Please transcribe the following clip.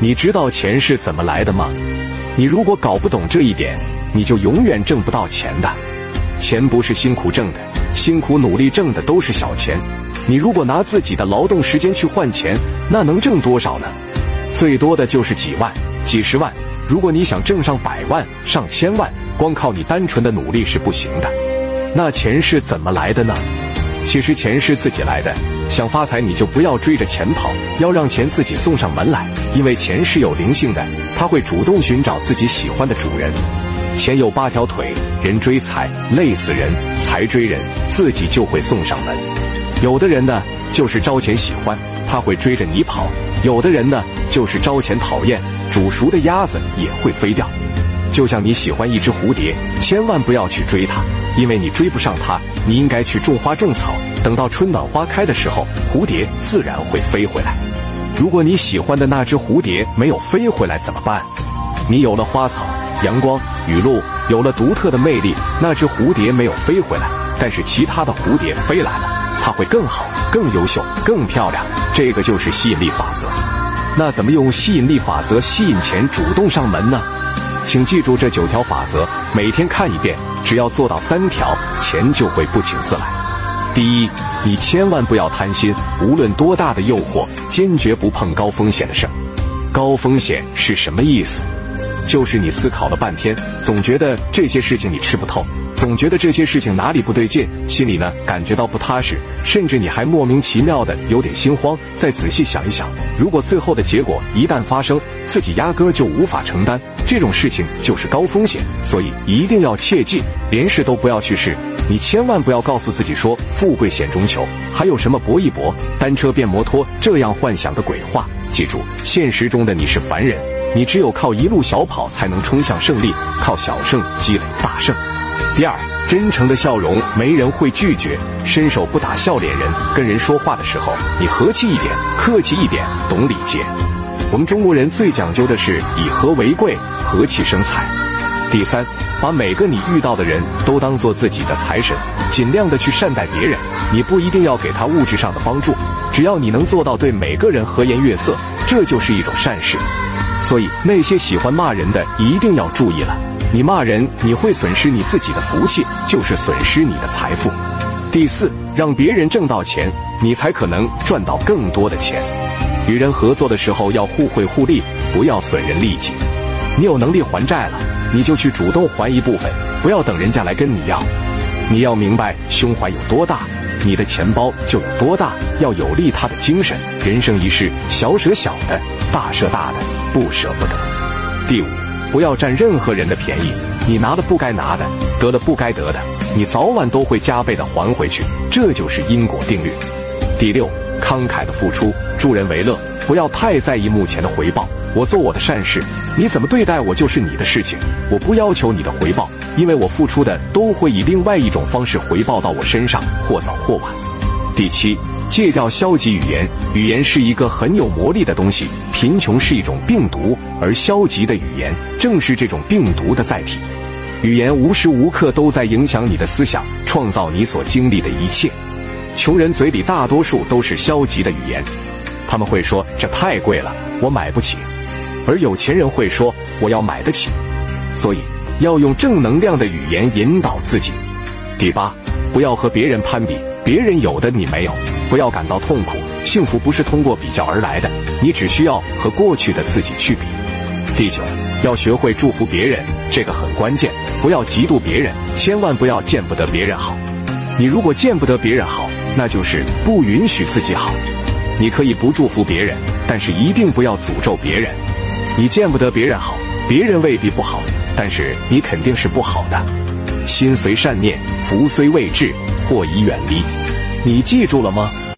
你知道钱是怎么来的吗？你如果搞不懂这一点，你就永远挣不到钱的。钱不是辛苦挣的，辛苦努力挣的都是小钱。你如果拿自己的劳动时间去换钱，那能挣多少呢？最多的就是几万、几十万。如果你想挣上百万、上千万，光靠你单纯的努力是不行的。那钱是怎么来的呢？其实钱是自己来的。想发财，你就不要追着钱跑，要让钱自己送上门来。因为钱是有灵性的，它会主动寻找自己喜欢的主人。钱有八条腿，人追财累死人，财追人自己就会送上门。有的人呢，就是招钱喜欢，他会追着你跑；有的人呢，就是招钱讨厌，煮熟的鸭子也会飞掉。就像你喜欢一只蝴蝶，千万不要去追它，因为你追不上它。你应该去种花种草。等到春暖花开的时候，蝴蝶自然会飞回来。如果你喜欢的那只蝴蝶没有飞回来怎么办？你有了花草、阳光、雨露，有了独特的魅力，那只蝴蝶没有飞回来，但是其他的蝴蝶飞来了，它会更好、更优秀、更漂亮。这个就是吸引力法则。那怎么用吸引力法则吸引钱主动上门呢？请记住这九条法则，每天看一遍，只要做到三条，钱就会不请自来。第一，你千万不要贪心，无论多大的诱惑，坚决不碰高风险的事儿。高风险是什么意思？就是你思考了半天，总觉得这些事情你吃不透，总觉得这些事情哪里不对劲，心里呢感觉到不踏实，甚至你还莫名其妙的有点心慌。再仔细想一想，如果最后的结果一旦发生，自己压根就无法承担，这种事情就是高风险。所以一定要切记，连试都不要去试。你千万不要告诉自己说“富贵险中求”，还有什么搏一搏、单车变摩托这样幻想的鬼话。记住，现实中的你是凡人，你只有靠一路小跑才能冲向胜利，靠小胜积累大胜。第二，真诚的笑容没人会拒绝，伸手不打笑脸人。跟人说话的时候，你和气一点，客气一点，懂礼节。我们中国人最讲究的是以和为贵，和气生财。第三，把每个你遇到的人都当做自己的财神，尽量的去善待别人。你不一定要给他物质上的帮助，只要你能做到对每个人和颜悦色，这就是一种善事。所以那些喜欢骂人的一定要注意了，你骂人你会损失你自己的福气，就是损失你的财富。第四，让别人挣到钱，你才可能赚到更多的钱。与人合作的时候要互惠互利，不要损人利己。你有能力还债了，你就去主动还一部分，不要等人家来跟你要。你要明白胸怀有多大，你的钱包就有多大。要有利他的精神。人生一世，小舍小的，大舍大的，不舍不得。第五，不要占任何人的便宜。你拿了不该拿的，得了不该得的，你早晚都会加倍的还回去。这就是因果定律。第六，慷慨的付出，助人为乐，不要太在意目前的回报。我做我的善事，你怎么对待我就是你的事情，我不要求你的回报，因为我付出的都会以另外一种方式回报到我身上，或早或晚。第七，戒掉消极语言，语言是一个很有魔力的东西，贫穷是一种病毒，而消极的语言正是这种病毒的载体。语言无时无刻都在影响你的思想，创造你所经历的一切。穷人嘴里大多数都是消极的语言，他们会说这太贵了，我买不起。而有钱人会说：“我要买得起。”所以要用正能量的语言引导自己。第八，不要和别人攀比，别人有的你没有，不要感到痛苦。幸福不是通过比较而来的，你只需要和过去的自己去比。第九，要学会祝福别人，这个很关键。不要嫉妒别人，千万不要见不得别人好。你如果见不得别人好，那就是不允许自己好。你可以不祝福别人，但是一定不要诅咒别人。你见不得别人好，别人未必不好，但是你肯定是不好的。心随善念，福虽未至，祸已远离。你记住了吗？